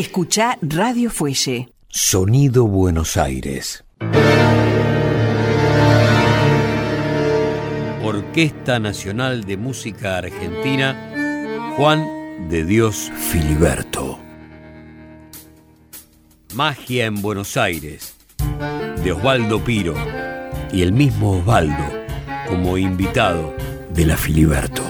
Escucha Radio Fuelle. Sonido Buenos Aires. Orquesta Nacional de Música Argentina, Juan de Dios Filiberto. Magia en Buenos Aires, de Osvaldo Piro y el mismo Osvaldo como invitado de la Filiberto.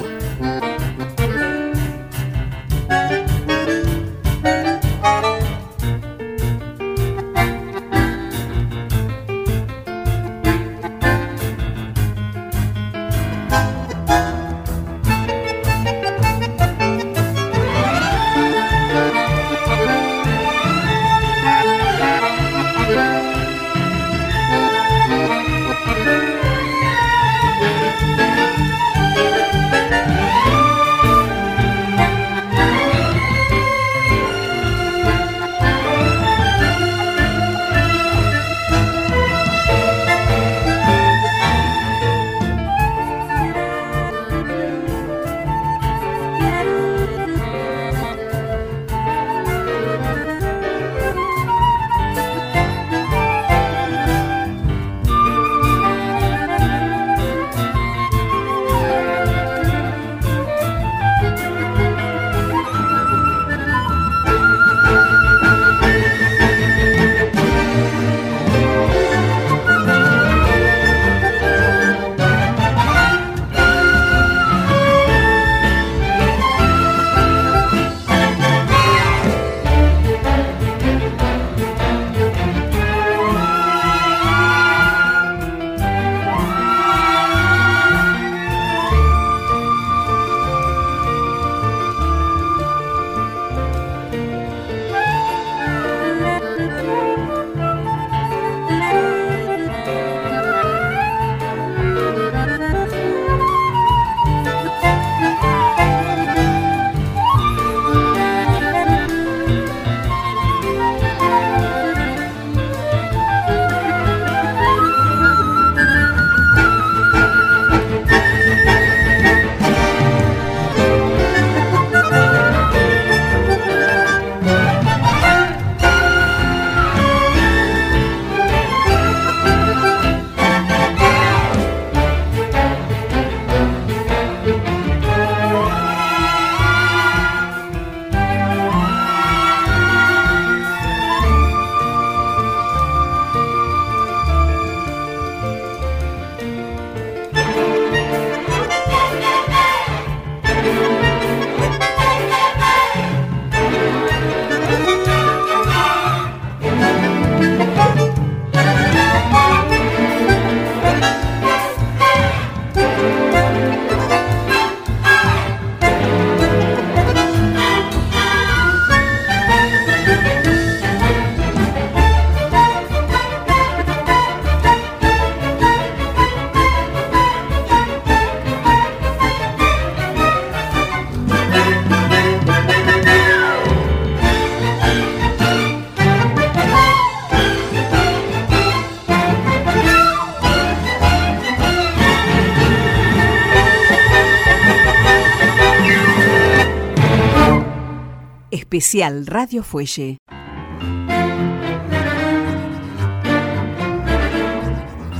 Especial Radio Fuelle.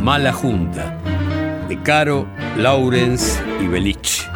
Mala Junta, de Caro, Laurens y Belich.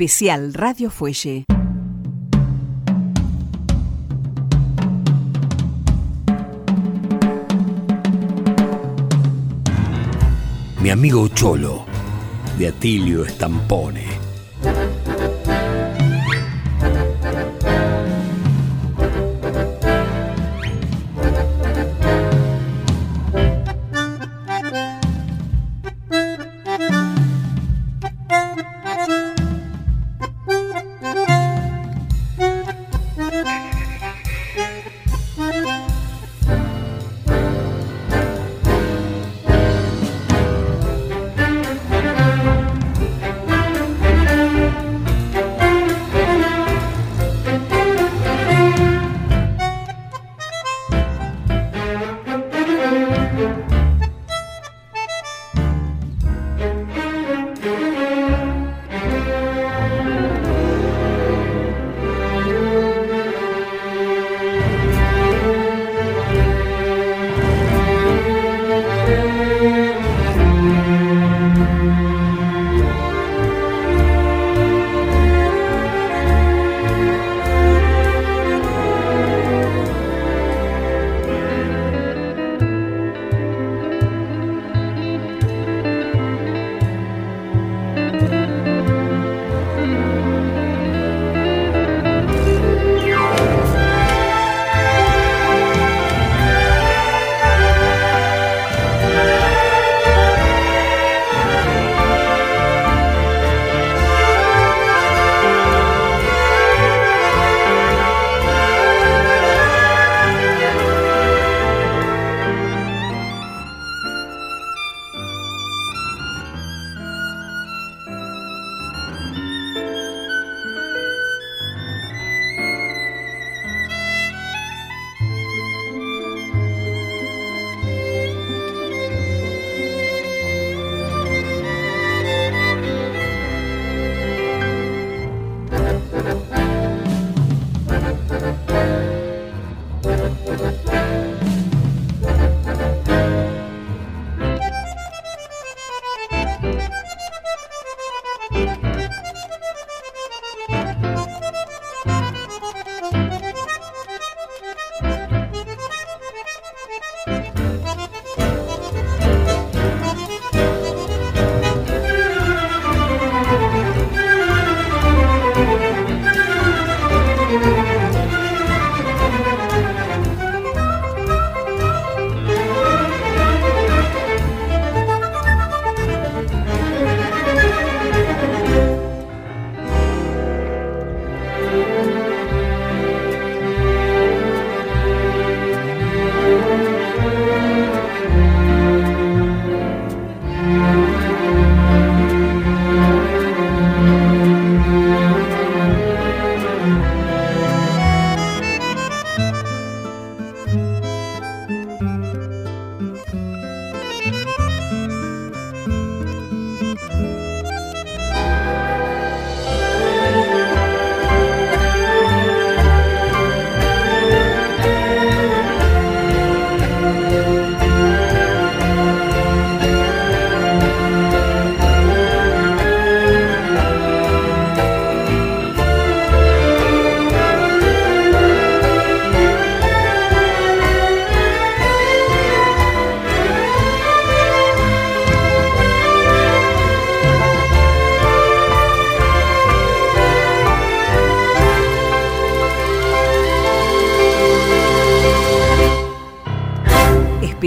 Especial Radio Fuelle. Mi amigo Cholo, de Atilio Estampone.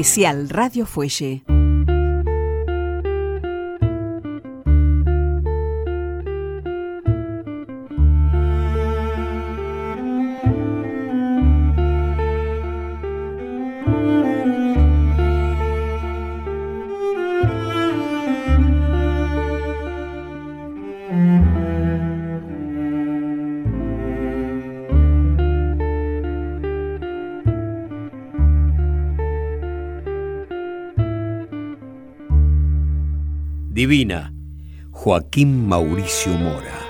Especial Radio Fuelle. Divina, Joaquín Mauricio Mora.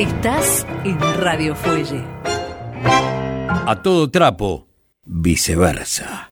Estás en Radio Fuelle. A todo trapo, viceversa.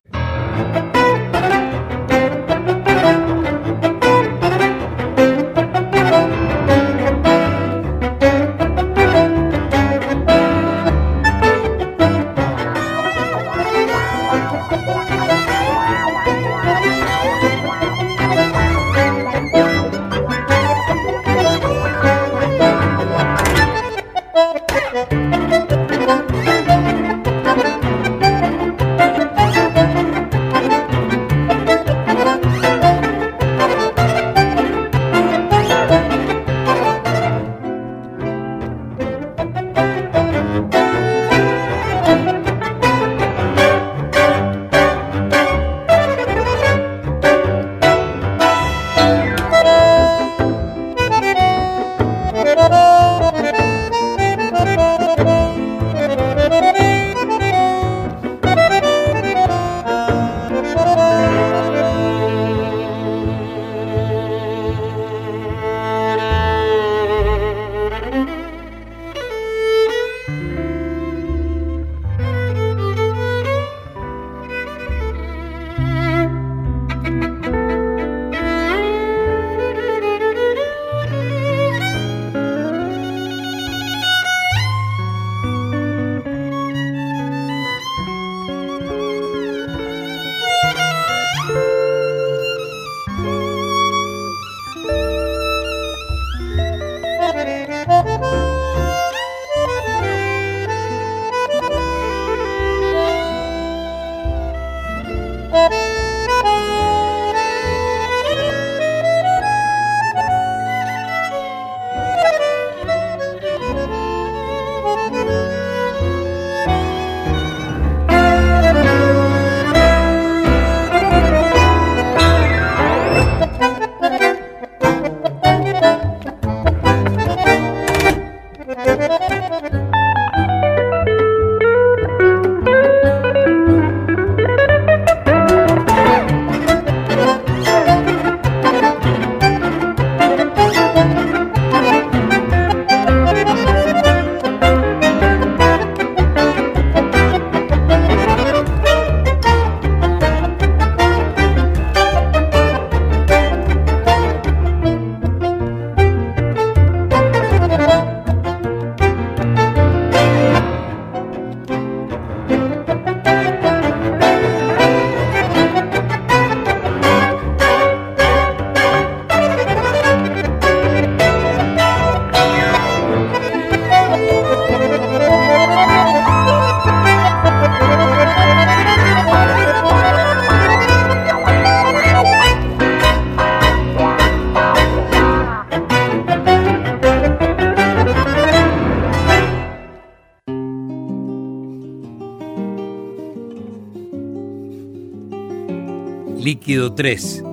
Líquido 3,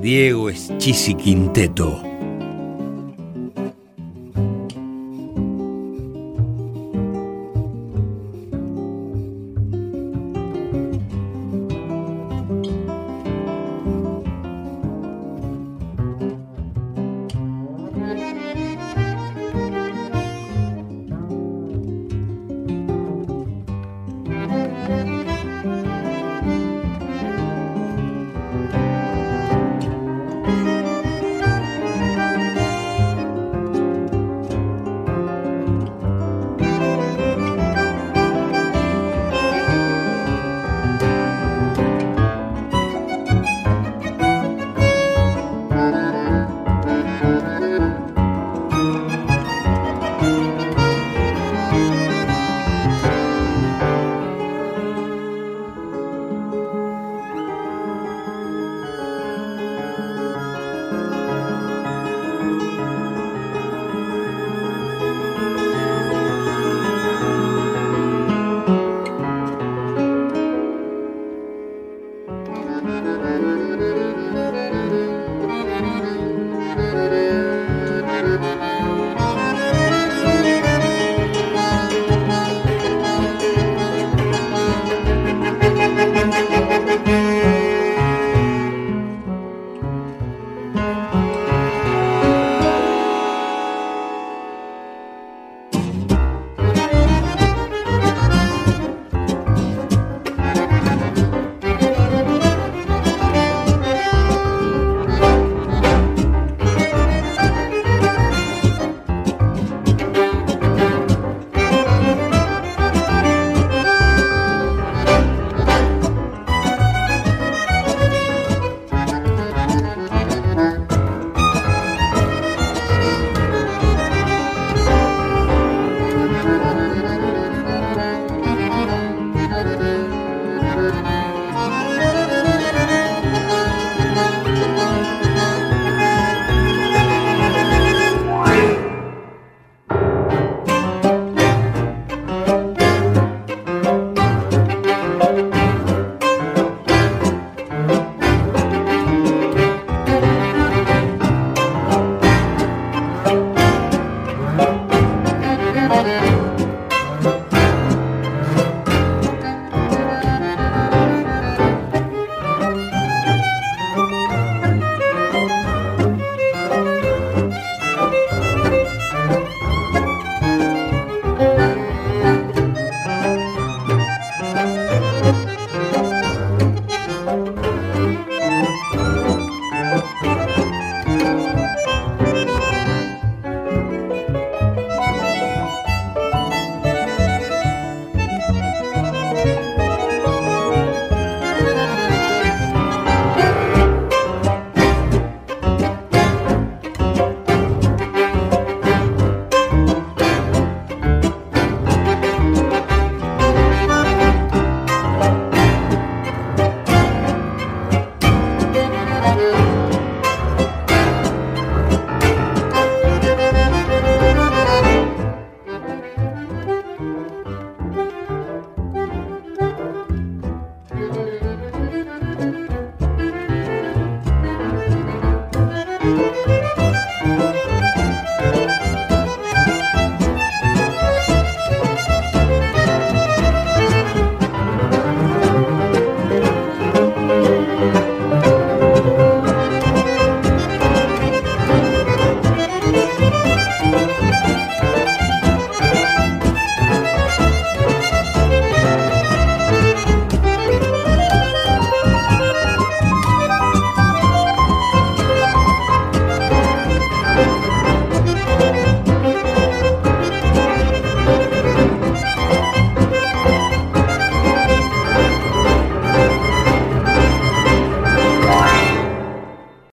Diego Eschisi Quinteto.